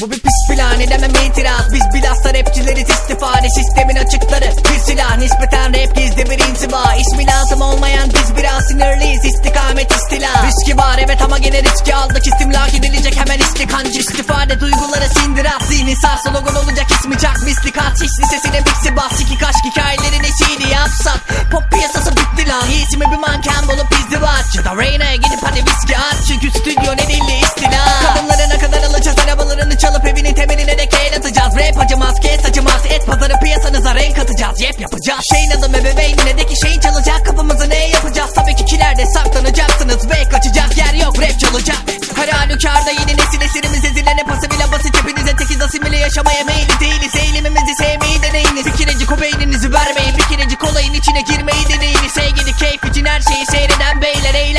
Bu bir pis plan edemem itiraz. Biz bilhassa rapçileriz istifade Sistemin açıkları. Bir silah Nispeten rap gizli bir intiba İsmi lazım olmayan biz biraz sinirliyiz. İstikamet istila. Riski var evet ama gene riski aldık. İstimlak edilecek hemen istikancı İstifade duyguları sindirat Zihni sağ slogan olacak ismi çak. Mislikat hiç lisesine mixi bas İki kaşk hikayelerin eşiğini yapsak. Pop İsmi bir manken bulup izdivaç Ya da Reyna'ya gidip hadi viski at Çünkü stüdyo ne dilli istila. Kadınları ne kadar alacağız arabalarını çalıp evinin temeline de kel atacağız. Rap acımaz kes acımaz. Et pazarı piyasanıza renk atacağız. Yep yapacağız. Şeyin adı ebeveynine de ki şeyin çalacak. Kapımızı ne yapacağız? Tabii ki kilerde saklanacaksınız. Ve kaçacak yer yok rap çalacak. Her halükarda yeni nesil esirimiz ezilene pası bile basit Hepinize tekiz asimile yaşamaya meyilli değiliz. Eğilimimizi sevmeyi deneyiniz. Bir kirecik o içine girmeyi deneyiniz Sevgili keyif için her şeyi seyreden beyler Eğlenmeyi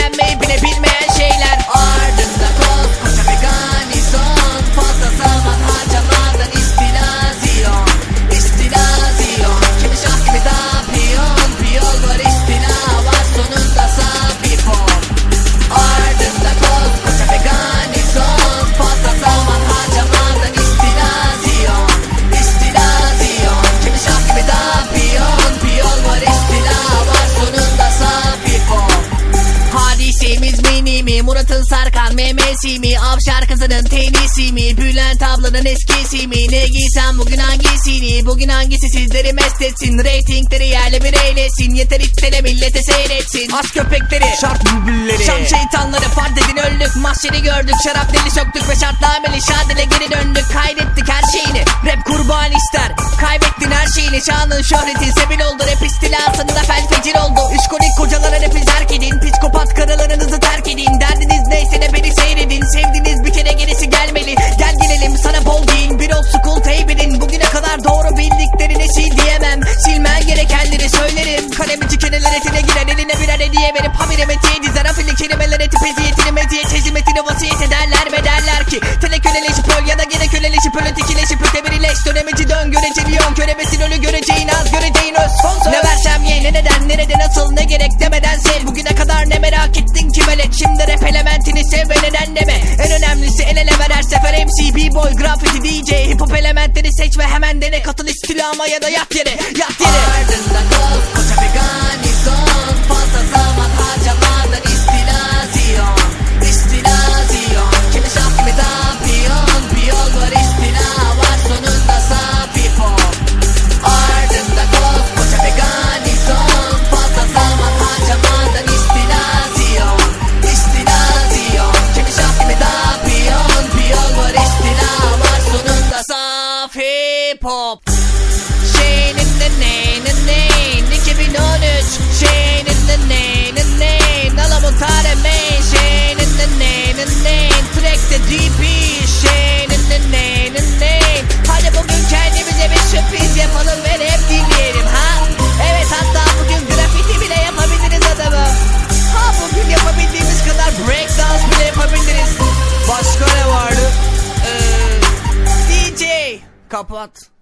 memesi mi? Avşar kızının tenisi mi? Bülent ablanın eskisi mi? Ne giysem bugün hangisini? Bugün hangisi sizleri mest etsin? Ratingleri yerle bir eylesin. Yeter istene millete seyretsin. As köpekleri Şart bülbülleri. Şam şeytanları fark edin öldük. Mahşeri gördük. Şarap deli söktük Ve şartnameli şadile geri döndük. Kaydettik her şeyini. Rap kurban ister. Kaybettin her şeyini. Şanın şöhretin sebil oldu. Rap istilasında fel fecir oldu İşkolik kocalara rapi terk edin Kalemi tükenenler etine giren eline birer hediye verip Habire metiye dizer afili kelimeler etip eziyetini meziyet hizmetini vasiyet ederler ve derler ki Tele köleleşip öl ya da gene köleleşip öl ötekileşip ötebirileş Dönemeci dön göreceli yon köremesin ölü göreceğin az göreceğin öz. Son söz Ne versem ye ne neden nerede nasıl ne gerek demeden sev Bugüne kadar ne merak ettin ki velet? Şimdi rap elementini sev ve neden deme. En önemlisi el ele ver her sefer MC B-boy graffiti DJ Hip hop elementleri seç ve hemen dene. Katıl istilama ya da yat yere yat yere. Ardında pop Şeyinin de neyinin neyin 2013 Şeyinin de neyinin neyin Alamut Main Şeyinin de neyinin neyin Track'te DP Şeyinin de neyinin neyin Hadi bugün kendimize bir sürpriz yapalım ve hep dinleyelim ha? Evet hatta bugün grafiti bile yapabiliriz adamım Ha bugün yapabildiğimiz kadar breakdance bile yapabiliriz. Başka ne vardı? Ee, DJ Kapat